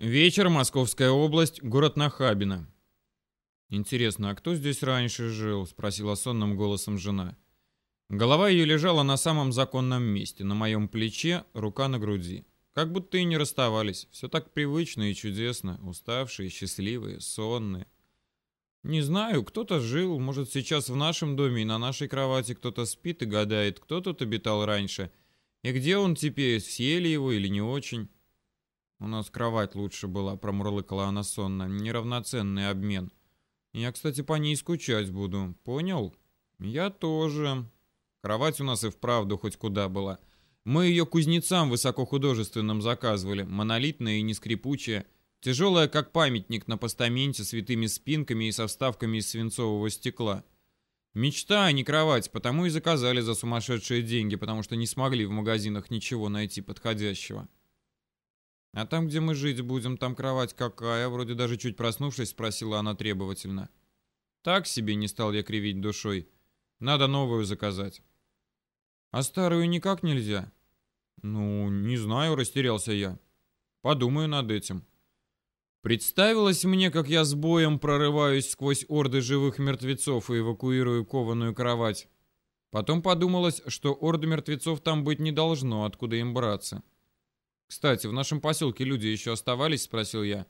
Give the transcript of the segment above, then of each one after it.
Вечер, Московская область, город Нахабино. «Интересно, а кто здесь раньше жил?» — спросила сонным голосом жена. Голова ее лежала на самом законном месте, на моем плече, рука на груди. Как будто и не расставались. Все так привычно и чудесно. Уставшие, счастливые, сонные. Не знаю, кто-то жил, может, сейчас в нашем доме и на нашей кровати кто-то спит и гадает, кто тут обитал раньше. И где он теперь, съели его или не очень. «У нас кровать лучше была», — промурлыкала она сонно. «Неравноценный обмен. Я, кстати, по ней скучать буду. Понял?» «Я тоже. Кровать у нас и вправду хоть куда была. Мы ее кузнецам высокохудожественным заказывали. Монолитная и не скрипучая. Тяжелая, как памятник на постаменте с витыми спинками и со вставками из свинцового стекла. Мечта, а не кровать, потому и заказали за сумасшедшие деньги, потому что не смогли в магазинах ничего найти подходящего». «А там, где мы жить будем, там кровать какая?» Вроде даже чуть проснувшись, спросила она требовательно. «Так себе не стал я кривить душой. Надо новую заказать». «А старую никак нельзя?» «Ну, не знаю», — растерялся я. «Подумаю над этим». Представилось мне, как я с боем прорываюсь сквозь орды живых мертвецов и эвакуирую кованую кровать. Потом подумалось, что орды мертвецов там быть не должно, откуда им браться. «Кстати, в нашем поселке люди еще оставались?» — спросил я.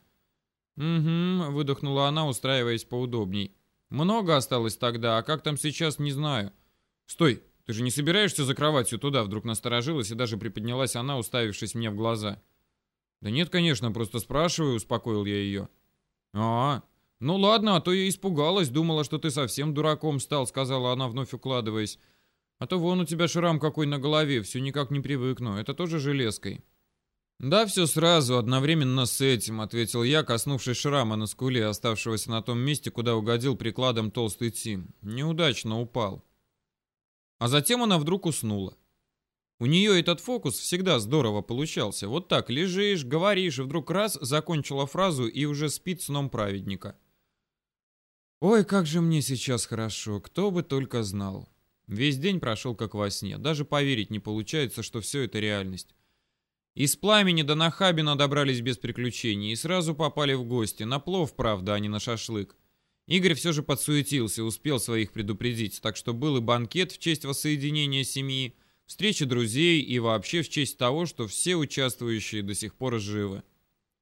«Угу», — выдохнула она, устраиваясь поудобней. «Много осталось тогда, а как там сейчас, не знаю». «Стой, ты же не собираешься за кроватью туда?» Вдруг насторожилась и даже приподнялась она, уставившись мне в глаза. «Да нет, конечно, просто спрашиваю», — успокоил я ее. «А, ну ладно, а то я испугалась, думала, что ты совсем дураком стал», — сказала она, вновь укладываясь. «А то вон у тебя шрам какой на голове, все никак не привыкну, это тоже железкой». «Да, все сразу, одновременно с этим», — ответил я, коснувшись шрама на скуле, оставшегося на том месте, куда угодил прикладом толстый Тим. Неудачно упал. А затем она вдруг уснула. У нее этот фокус всегда здорово получался. Вот так лежишь, говоришь, и вдруг раз закончила фразу и уже спит сном праведника. Ой, как же мне сейчас хорошо, кто бы только знал. Весь день прошел как во сне. Даже поверить не получается, что все это реальность. Из пламени до Нахабина добрались без приключений и сразу попали в гости. На плов, правда, а не на шашлык. Игорь все же подсуетился, успел своих предупредить, так что был и банкет в честь воссоединения семьи, встреча друзей и вообще в честь того, что все участвующие до сих пор живы.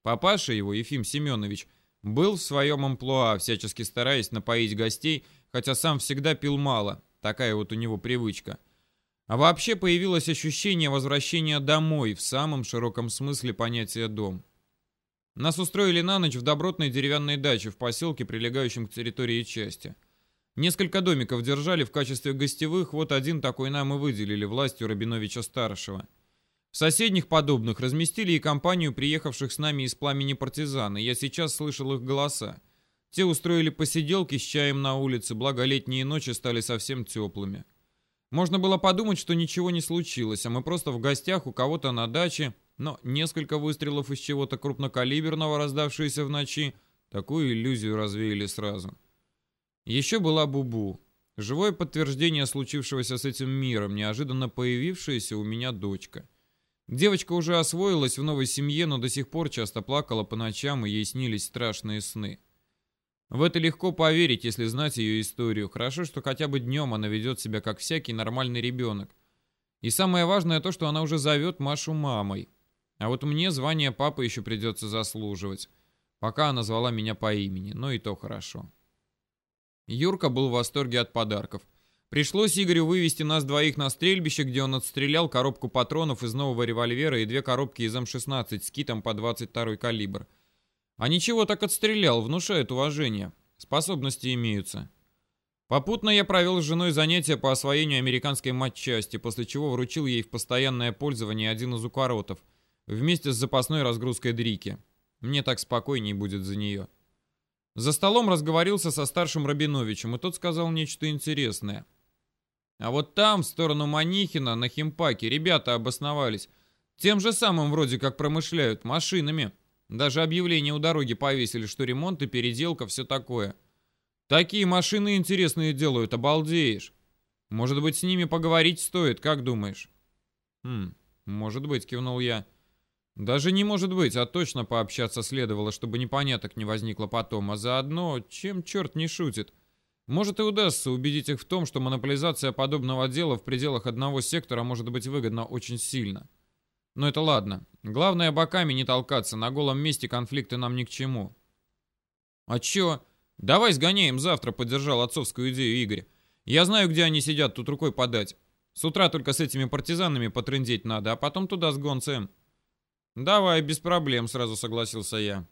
Папаша его, Ефим Семенович, был в своем амплуа, всячески стараясь напоить гостей, хотя сам всегда пил мало, такая вот у него привычка. А вообще появилось ощущение возвращения домой в самом широком смысле понятия «дом». Нас устроили на ночь в добротной деревянной даче в поселке, прилегающем к территории части. Несколько домиков держали в качестве гостевых, вот один такой нам и выделили властью Рабиновича-старшего. В соседних подобных разместили и компанию приехавших с нами из пламени партизан, и я сейчас слышал их голоса. Те устроили посиделки с чаем на улице, благо летние ночи стали совсем теплыми. Можно было подумать, что ничего не случилось, а мы просто в гостях у кого-то на даче, но несколько выстрелов из чего-то крупнокалиберного, раздавшиеся в ночи, такую иллюзию развеяли сразу. Еще была Бубу. Живое подтверждение случившегося с этим миром, неожиданно появившаяся у меня дочка. Девочка уже освоилась в новой семье, но до сих пор часто плакала по ночам, и ей снились страшные сны. В это легко поверить, если знать ее историю. Хорошо, что хотя бы днем она ведет себя как всякий нормальный ребенок. И самое важное то, что она уже зовет Машу мамой. А вот мне звание папы еще придется заслуживать. Пока она звала меня по имени, но и то хорошо. Юрка был в восторге от подарков. Пришлось Игорю вывести нас двоих на стрельбище, где он отстрелял коробку патронов из нового револьвера и две коробки из М-16 с китом по 22 калибр. А ничего так отстрелял, внушает уважение. Способности имеются. Попутно я провел с женой занятия по освоению американской матчасти, после чего вручил ей в постоянное пользование один из укоротов, вместе с запасной разгрузкой дрики. Мне так спокойней будет за нее. За столом разговорился со старшим Рабиновичем, и тот сказал нечто интересное. А вот там, в сторону Манихина, на Химпаке, ребята обосновались. Тем же самым вроде как промышляют, машинами. Даже объявление у дороги повесили, что ремонт и переделка, все такое. Такие машины интересные делают, обалдеешь. Может быть, с ними поговорить стоит, как думаешь? Хм, может быть, кивнул я. Даже не может быть, а точно пообщаться следовало, чтобы непоняток не возникло потом, а заодно, чем черт не шутит. Может и удастся убедить их в том, что монополизация подобного дела в пределах одного сектора может быть выгодна очень сильно. Но это ладно. Главное, боками не толкаться, на голом месте конфликты нам ни к чему. А чё? Давай сгоняем завтра, поддержал отцовскую идею Игорь. Я знаю, где они сидят, тут рукой подать. С утра только с этими партизанами потрындеть надо, а потом туда с гонцем. Давай, без проблем, сразу согласился я.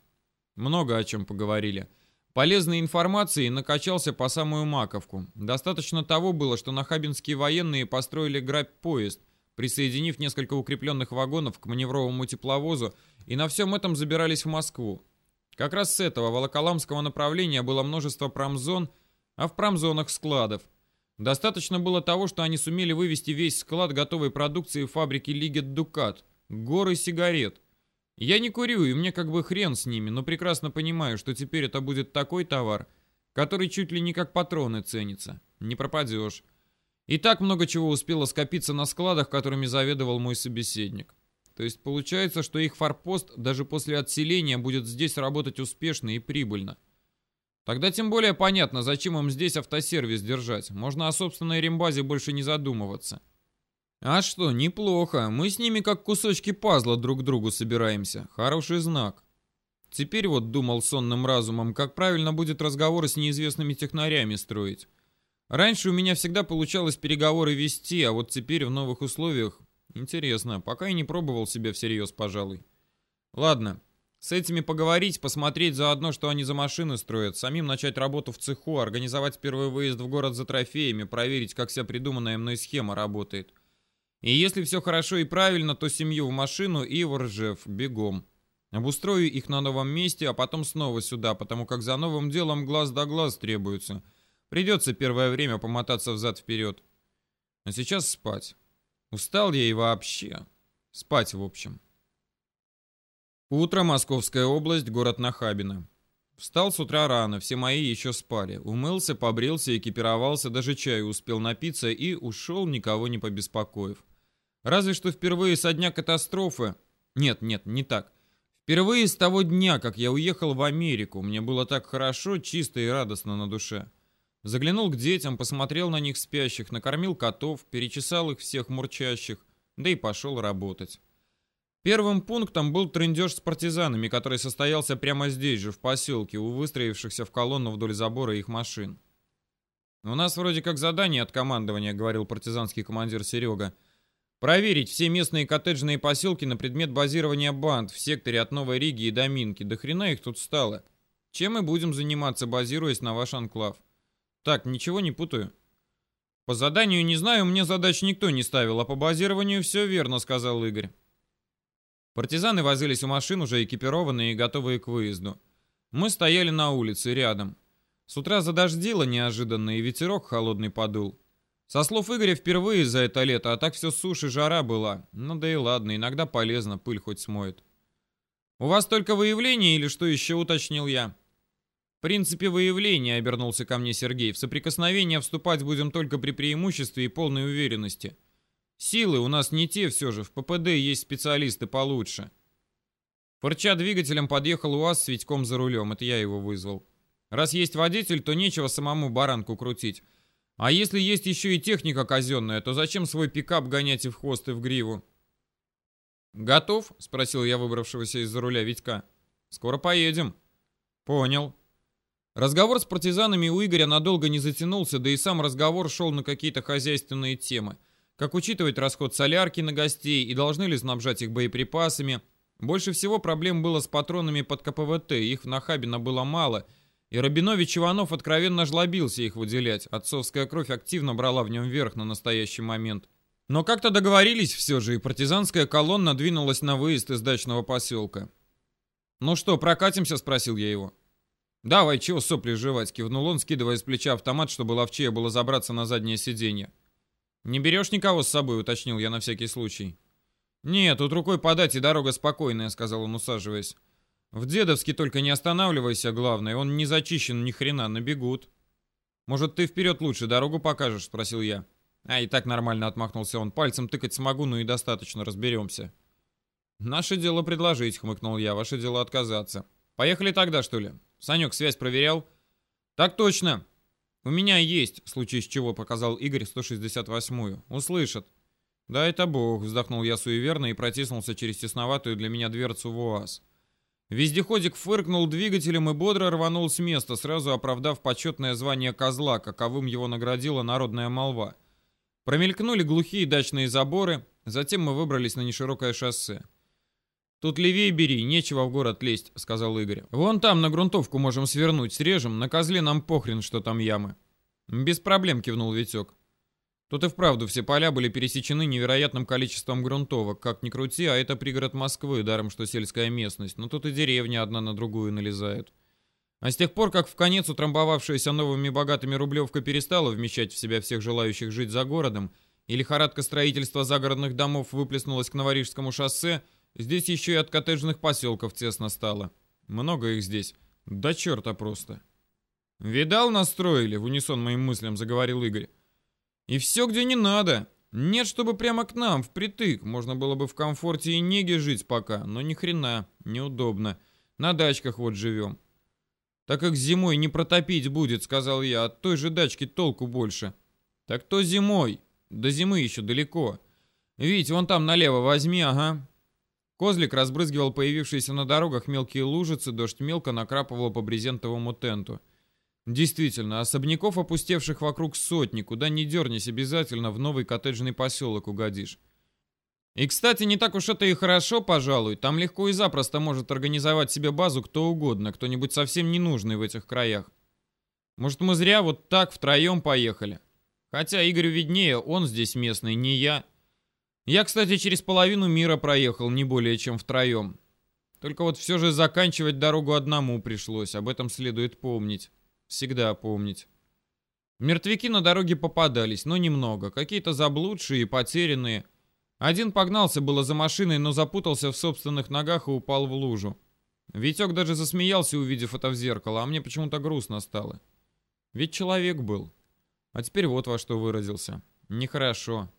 Много о чем поговорили. Полезной информации накачался по самую маковку. Достаточно того было, что нахабинские военные построили грабь-поезд, присоединив несколько укрепленных вагонов к маневровому тепловозу, и на всем этом забирались в Москву. Как раз с этого волоколамского направления было множество промзон, а в промзонах складов. Достаточно было того, что они сумели вывести весь склад готовой продукции фабрики Лигет Дукат, горы сигарет. Я не курю, и мне как бы хрен с ними, но прекрасно понимаю, что теперь это будет такой товар, который чуть ли не как патроны ценится. Не пропадешь. И так много чего успело скопиться на складах, которыми заведовал мой собеседник. То есть получается, что их форпост даже после отселения будет здесь работать успешно и прибыльно. Тогда тем более понятно, зачем им здесь автосервис держать. Можно о собственной рембазе больше не задумываться. А что, неплохо. Мы с ними как кусочки пазла друг к другу собираемся. Хороший знак. Теперь вот думал сонным разумом, как правильно будет разговоры с неизвестными технарями строить. Раньше у меня всегда получалось переговоры вести, а вот теперь в новых условиях... Интересно, пока я не пробовал себя всерьез, пожалуй. Ладно, с этими поговорить, посмотреть заодно, что они за машины строят, самим начать работу в цеху, организовать первый выезд в город за трофеями, проверить, как вся придуманная мной схема работает. И если все хорошо и правильно, то семью в машину и в Ржев, бегом. Обустрою их на новом месте, а потом снова сюда, потому как за новым делом глаз да глаз требуется. Придется первое время помотаться взад-вперед. А сейчас спать. Устал я и вообще. Спать, в общем. Утро, Московская область, город Нахабино. Встал с утра рано, все мои еще спали. Умылся, побрился, экипировался, даже чаю успел напиться и ушел, никого не побеспокоив. Разве что впервые со дня катастрофы... Нет, нет, не так. Впервые с того дня, как я уехал в Америку, мне было так хорошо, чисто и радостно на душе. Заглянул к детям, посмотрел на них спящих, накормил котов, перечесал их всех мурчащих, да и пошел работать. Первым пунктом был трындеж с партизанами, который состоялся прямо здесь же, в поселке, у выстроившихся в колонну вдоль забора их машин. «У нас вроде как задание от командования», — говорил партизанский командир Серега. Проверить все местные коттеджные поселки на предмет базирования банд в секторе от Новой Риги и до Минки. До хрена их тут стало. Чем мы будем заниматься, базируясь на ваш анклав? Так, ничего не путаю. По заданию не знаю, мне задач никто не ставил, а по базированию все верно, сказал Игорь. Партизаны возились у машин, уже экипированные и готовые к выезду. Мы стояли на улице, рядом. С утра задождило неожиданно, и ветерок холодный подул. Со слов Игоря, впервые за это лето, а так все суши, жара была. Ну да и ладно, иногда полезно, пыль хоть смоет. «У вас только выявление или что еще?» — уточнил я. «В принципе, выявление», — обернулся ко мне Сергей. «В соприкосновение вступать будем только при преимуществе и полной уверенности. Силы у нас не те все же, в ППД есть специалисты получше». Фырча двигателем подъехал УАЗ с Витьком за рулем, это я его вызвал. Раз есть водитель, то нечего самому баранку крутить. А если есть еще и техника казенная, то зачем свой пикап гонять и в хвост, и в гриву? «Готов?» — спросил я выбравшегося из-за руля Витька. «Скоро поедем». «Понял». Разговор с партизанами у Игоря надолго не затянулся, да и сам разговор шел на какие-то хозяйственные темы. Как учитывать расход солярки на гостей и должны ли снабжать их боеприпасами. Больше всего проблем было с патронами под КПВТ, их в Нахабино было мало — и Рабинович Иванов откровенно жлобился их выделять. Отцовская кровь активно брала в нем верх на настоящий момент. Но как-то договорились все же, и партизанская колонна двинулась на выезд из дачного поселка. «Ну что, прокатимся?» — спросил я его. «Давай, чего сопли жевать?» — кивнул он, скидывая с плеча автомат, чтобы ловчее было забраться на заднее сиденье. «Не берешь никого с собой?» — уточнил я на всякий случай. «Нет, тут рукой подать и дорога спокойная», — сказал он, усаживаясь. В Дедовске только не останавливайся, главное, он не зачищен ни хрена, набегут. Может, ты вперед лучше дорогу покажешь, спросил я. А и так нормально отмахнулся он. Пальцем тыкать смогу, ну и достаточно, разберемся. Наше дело предложить, хмыкнул я, ваше дело отказаться. Поехали тогда, что ли? Санек связь проверял? Так точно. У меня есть, в случае с чего показал Игорь 168-ю. Услышат. Да это бог, вздохнул я суеверно и протиснулся через тесноватую для меня дверцу в УАЗ. Вездеходик фыркнул двигателем и бодро рванул с места, сразу оправдав почетное звание козла, каковым его наградила народная молва. Промелькнули глухие дачные заборы, затем мы выбрались на неширокое шоссе. «Тут левее бери, нечего в город лезть», — сказал Игорь. «Вон там на грунтовку можем свернуть, срежем, на козле нам похрен, что там ямы». «Без проблем», — кивнул Витек. Тут и вправду все поля были пересечены невероятным количеством грунтовок. Как ни крути, а это пригород Москвы, даром что сельская местность. Но тут и деревни одна на другую налезают. А с тех пор, как в конец утрамбовавшаяся новыми богатыми Рублевка перестала вмещать в себя всех желающих жить за городом, и лихорадка строительства загородных домов выплеснулась к Новорижскому шоссе, Здесь еще и от коттеджных поселков тесно стало. Много их здесь. Да черта просто. «Видал, настроили?» — в унисон моим мыслям заговорил Игорь. «И все, где не надо. Нет, чтобы прямо к нам, впритык. Можно было бы в комфорте и неге жить пока, но ни хрена, неудобно. На дачках вот живем. Так как зимой не протопить будет, сказал я, от той же дачки толку больше. Так то зимой. До зимы еще далеко. Видите, вон там налево возьми, ага. Козлик разбрызгивал появившиеся на дорогах мелкие лужицы, дождь мелко накрапывал по брезентовому тенту. Действительно, особняков, опустевших вокруг сотни, куда ни дернись, обязательно в новый коттеджный поселок угодишь. И, кстати, не так уж это и хорошо, пожалуй. Там легко и запросто может организовать себе базу кто угодно, кто-нибудь совсем не нужный в этих краях. Может, мы зря вот так втроем поехали? Хотя Игорю виднее, он здесь местный, не я. Я, кстати, через половину мира проехал, не более чем втроем. Только вот все же заканчивать дорогу одному пришлось, об этом следует помнить. Всегда помнить. Мертвяки на дороге попадались, но немного. Какие-то заблудшие потерянные. Один погнался было за машиной, но запутался в собственных ногах и упал в лужу. Витек даже засмеялся, увидев это в зеркало, а мне почему-то грустно стало. Ведь человек был. А теперь вот во что выразился. Нехорошо.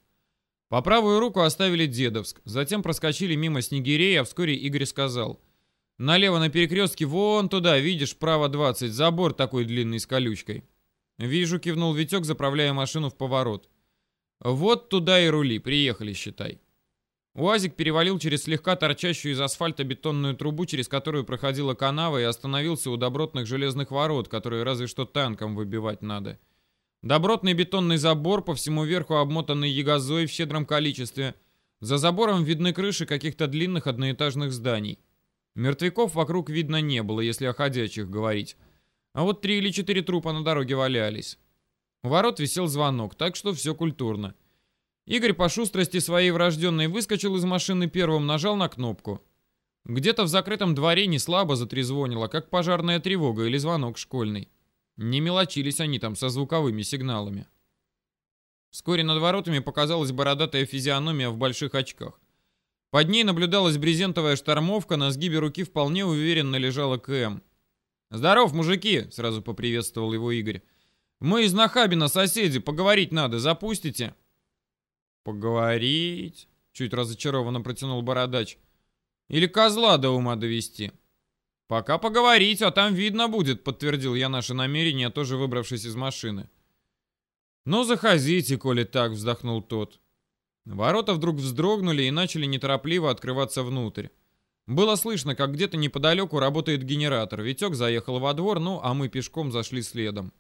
По правую руку оставили Дедовск, затем проскочили мимо Снегирей, а вскоре Игорь сказал. «Налево на перекрестке, вон туда, видишь, право 20, забор такой длинный с колючкой». «Вижу», — кивнул Витек, заправляя машину в поворот. «Вот туда и рули, приехали, считай». УАЗик перевалил через слегка торчащую из асфальта бетонную трубу, через которую проходила канава, и остановился у добротных железных ворот, которые разве что танком выбивать надо. Добротный бетонный забор, по всему верху обмотанный ягозой в щедром количестве. За забором видны крыши каких-то длинных одноэтажных зданий. Мертвяков вокруг видно не было, если о ходячих говорить. А вот три или четыре трупа на дороге валялись. У ворот висел звонок, так что все культурно. Игорь по шустрости своей врожденной выскочил из машины первым, нажал на кнопку. Где-то в закрытом дворе не слабо затрезвонило, как пожарная тревога или звонок школьный. Не мелочились они там со звуковыми сигналами. Вскоре над воротами показалась бородатая физиономия в больших очках. Под ней наблюдалась брезентовая штормовка, на сгибе руки вполне уверенно лежала КМ. «Здоров, мужики!» — сразу поприветствовал его Игорь. «Мы из Нахабина, соседи, поговорить надо, запустите?» «Поговорить?» — чуть разочарованно протянул бородач. «Или козла до ума довести?» «Пока поговорить, а там видно будет», — подтвердил я наше намерение, тоже выбравшись из машины. «Ну, заходите, коли так», — вздохнул тот. Ворота вдруг вздрогнули и начали неторопливо открываться внутрь. Было слышно, как где-то неподалеку работает генератор. Витек заехал во двор, ну, а мы пешком зашли следом.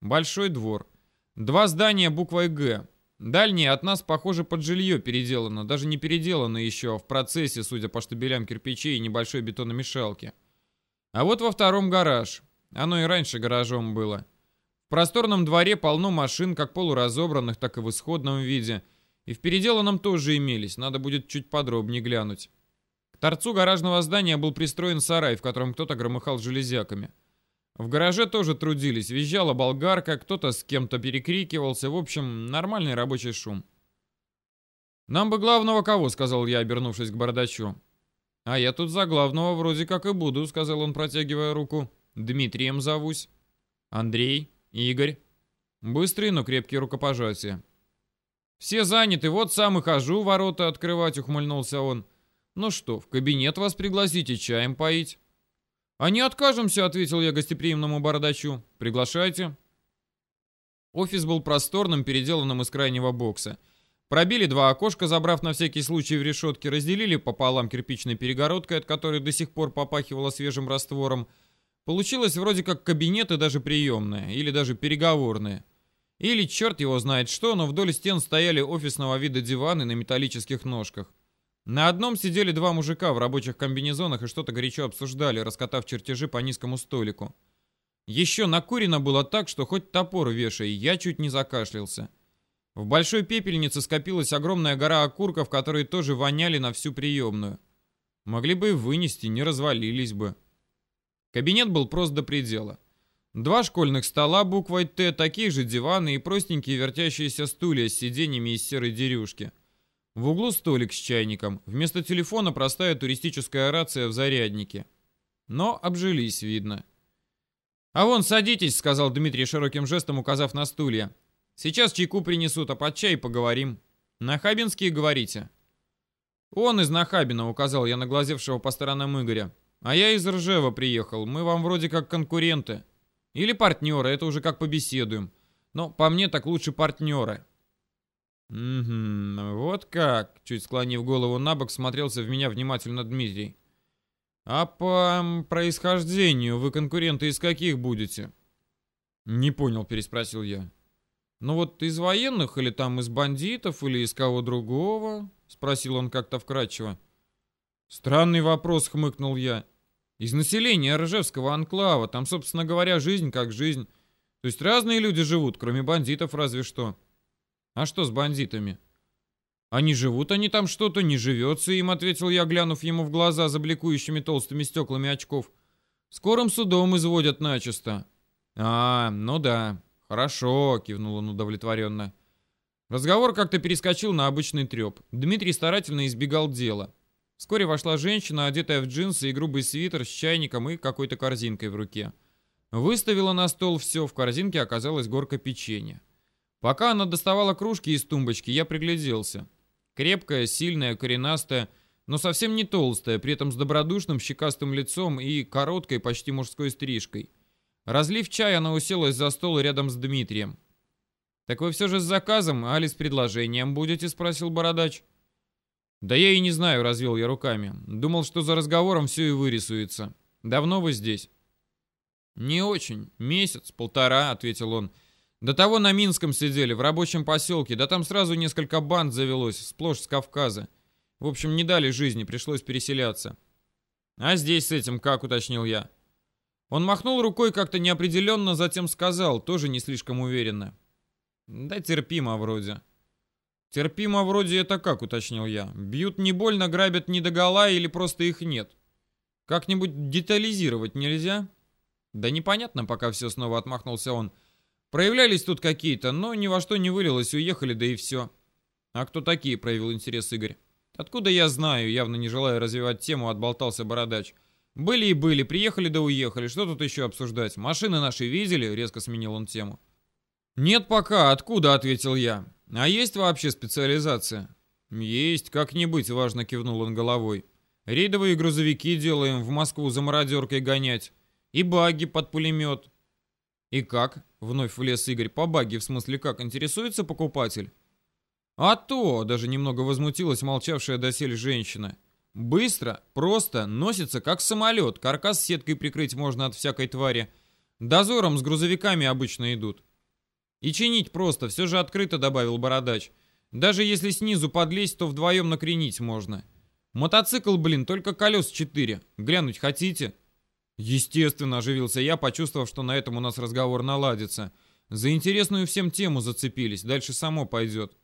Большой двор. Два здания буквой «Г». Дальнее от нас, похоже, под жилье переделано. Даже не переделано еще, а в процессе, судя по штабелям кирпичей и небольшой бетономешалки. А вот во втором гараж. Оно и раньше гаражом было. В просторном дворе полно машин, как полуразобранных, так и в исходном виде. И в переделанном тоже имелись, надо будет чуть подробнее глянуть. К торцу гаражного здания был пристроен сарай, в котором кто-то громыхал железяками. В гараже тоже трудились, визжала болгарка, кто-то с кем-то перекрикивался, в общем, нормальный рабочий шум. «Нам бы главного кого?» — сказал я, обернувшись к бардачу. «А я тут за главного вроде как и буду», — сказал он, протягивая руку. «Дмитрием зовусь». «Андрей, Игорь». Быстрые, но крепкие рукопожатия. «Все заняты, вот сам и хожу ворота открывать», — ухмыльнулся он. Ну что, в кабинет вас пригласите чаем поить? А не откажемся, ответил я гостеприимному бородачу. Приглашайте. Офис был просторным, переделанным из крайнего бокса. Пробили два окошка, забрав на всякий случай в решетке, разделили пополам кирпичной перегородкой, от которой до сих пор попахивало свежим раствором. Получилось вроде как кабинет и даже приемная, или даже переговорная. Или черт его знает что, но вдоль стен стояли офисного вида диваны на металлических ножках. На одном сидели два мужика в рабочих комбинезонах и что-то горячо обсуждали, раскатав чертежи по низкому столику. Еще накурено было так, что хоть топор вешай, я чуть не закашлялся. В большой пепельнице скопилась огромная гора окурков, которые тоже воняли на всю приемную. Могли бы и вынести, не развалились бы. Кабинет был прост до предела. Два школьных стола буквой «Т», такие же диваны и простенькие вертящиеся стулья с сиденьями из серой дерюшки. В углу столик с чайником. Вместо телефона простая туристическая рация в заряднике. Но обжились, видно. «А вон, садитесь», — сказал Дмитрий широким жестом, указав на стулья. Сейчас чайку принесут, а под чай поговорим. Нахабинские говорите?» «Он из Нахабина», — указал я на глазевшего по сторонам Игоря. «А я из Ржева приехал. Мы вам вроде как конкуренты. Или партнеры, это уже как побеседуем. Но по мне так лучше партнеры». «Угу, вот как», — чуть склонив голову на бок, смотрелся в меня внимательно Дмитрий. «А по происхождению вы конкуренты из каких будете?» «Не понял», — переспросил я. «Ну вот из военных или там из бандитов или из кого другого?» — спросил он как-то вкратчиво. «Странный вопрос», — хмыкнул я. «Из населения Ржевского анклава. Там, собственно говоря, жизнь как жизнь. То есть разные люди живут, кроме бандитов разве что». «А что с бандитами?» «А не живут они там что-то, не живется им», — ответил я, глянув ему в глаза за бликующими толстыми стеклами очков. «Скорым судом изводят начисто». «А, ну да, «Хорошо», — кивнул он удовлетворенно. Разговор как-то перескочил на обычный треп. Дмитрий старательно избегал дела. Вскоре вошла женщина, одетая в джинсы и грубый свитер с чайником и какой-то корзинкой в руке. Выставила на стол все, в корзинке оказалась горка печенья. Пока она доставала кружки из тумбочки, я пригляделся. Крепкая, сильная, коренастая, но совсем не толстая, при этом с добродушным щекастым лицом и короткой, почти мужской стрижкой. Разлив чай, она уселась за стол рядом с Дмитрием. «Так вы все же с заказом, али с предложением будете?» — спросил Бородач. «Да я и не знаю», — развел я руками. «Думал, что за разговором все и вырисуется. Давно вы здесь?» «Не очень. Месяц, полтора», — ответил он. «До того на Минском сидели, в рабочем поселке, да там сразу несколько банд завелось, сплошь с Кавказа. В общем, не дали жизни, пришлось переселяться». «А здесь с этим как?» — уточнил я. Он махнул рукой как-то неопределенно, затем сказал, тоже не слишком уверенно. «Да терпимо вроде». «Терпимо вроде это как?» — уточнил я. «Бьют не больно, грабят не догола или просто их нет? Как-нибудь детализировать нельзя?» «Да непонятно, пока все снова отмахнулся он. Проявлялись тут какие-то, но ни во что не вылилось, уехали, да и все». «А кто такие?» — проявил интерес Игорь. «Откуда я знаю?» — явно не желая развивать тему, отболтался Бородач. «Были и были, приехали да уехали. Что тут еще обсуждать? Машины наши видели?» — резко сменил он тему. «Нет пока. Откуда?» — ответил я. «А есть вообще специализация?» «Есть, как не быть», — важно кивнул он головой. «Рейдовые грузовики делаем, в Москву за мародеркой гонять. И баги под пулемет». «И как?» — вновь влез Игорь. «По баги, в смысле как? Интересуется покупатель?» «А то!» — даже немного возмутилась молчавшая доселе женщина. Быстро, просто, носится как самолет. Каркас сеткой прикрыть можно от всякой твари. Дозором с грузовиками обычно идут. И чинить просто, все же открыто, добавил Бородач. Даже если снизу подлезть, то вдвоем накренить можно. Мотоцикл, блин, только колес четыре. Глянуть хотите? Естественно, оживился я, почувствовав, что на этом у нас разговор наладится. За интересную всем тему зацепились, дальше само пойдет.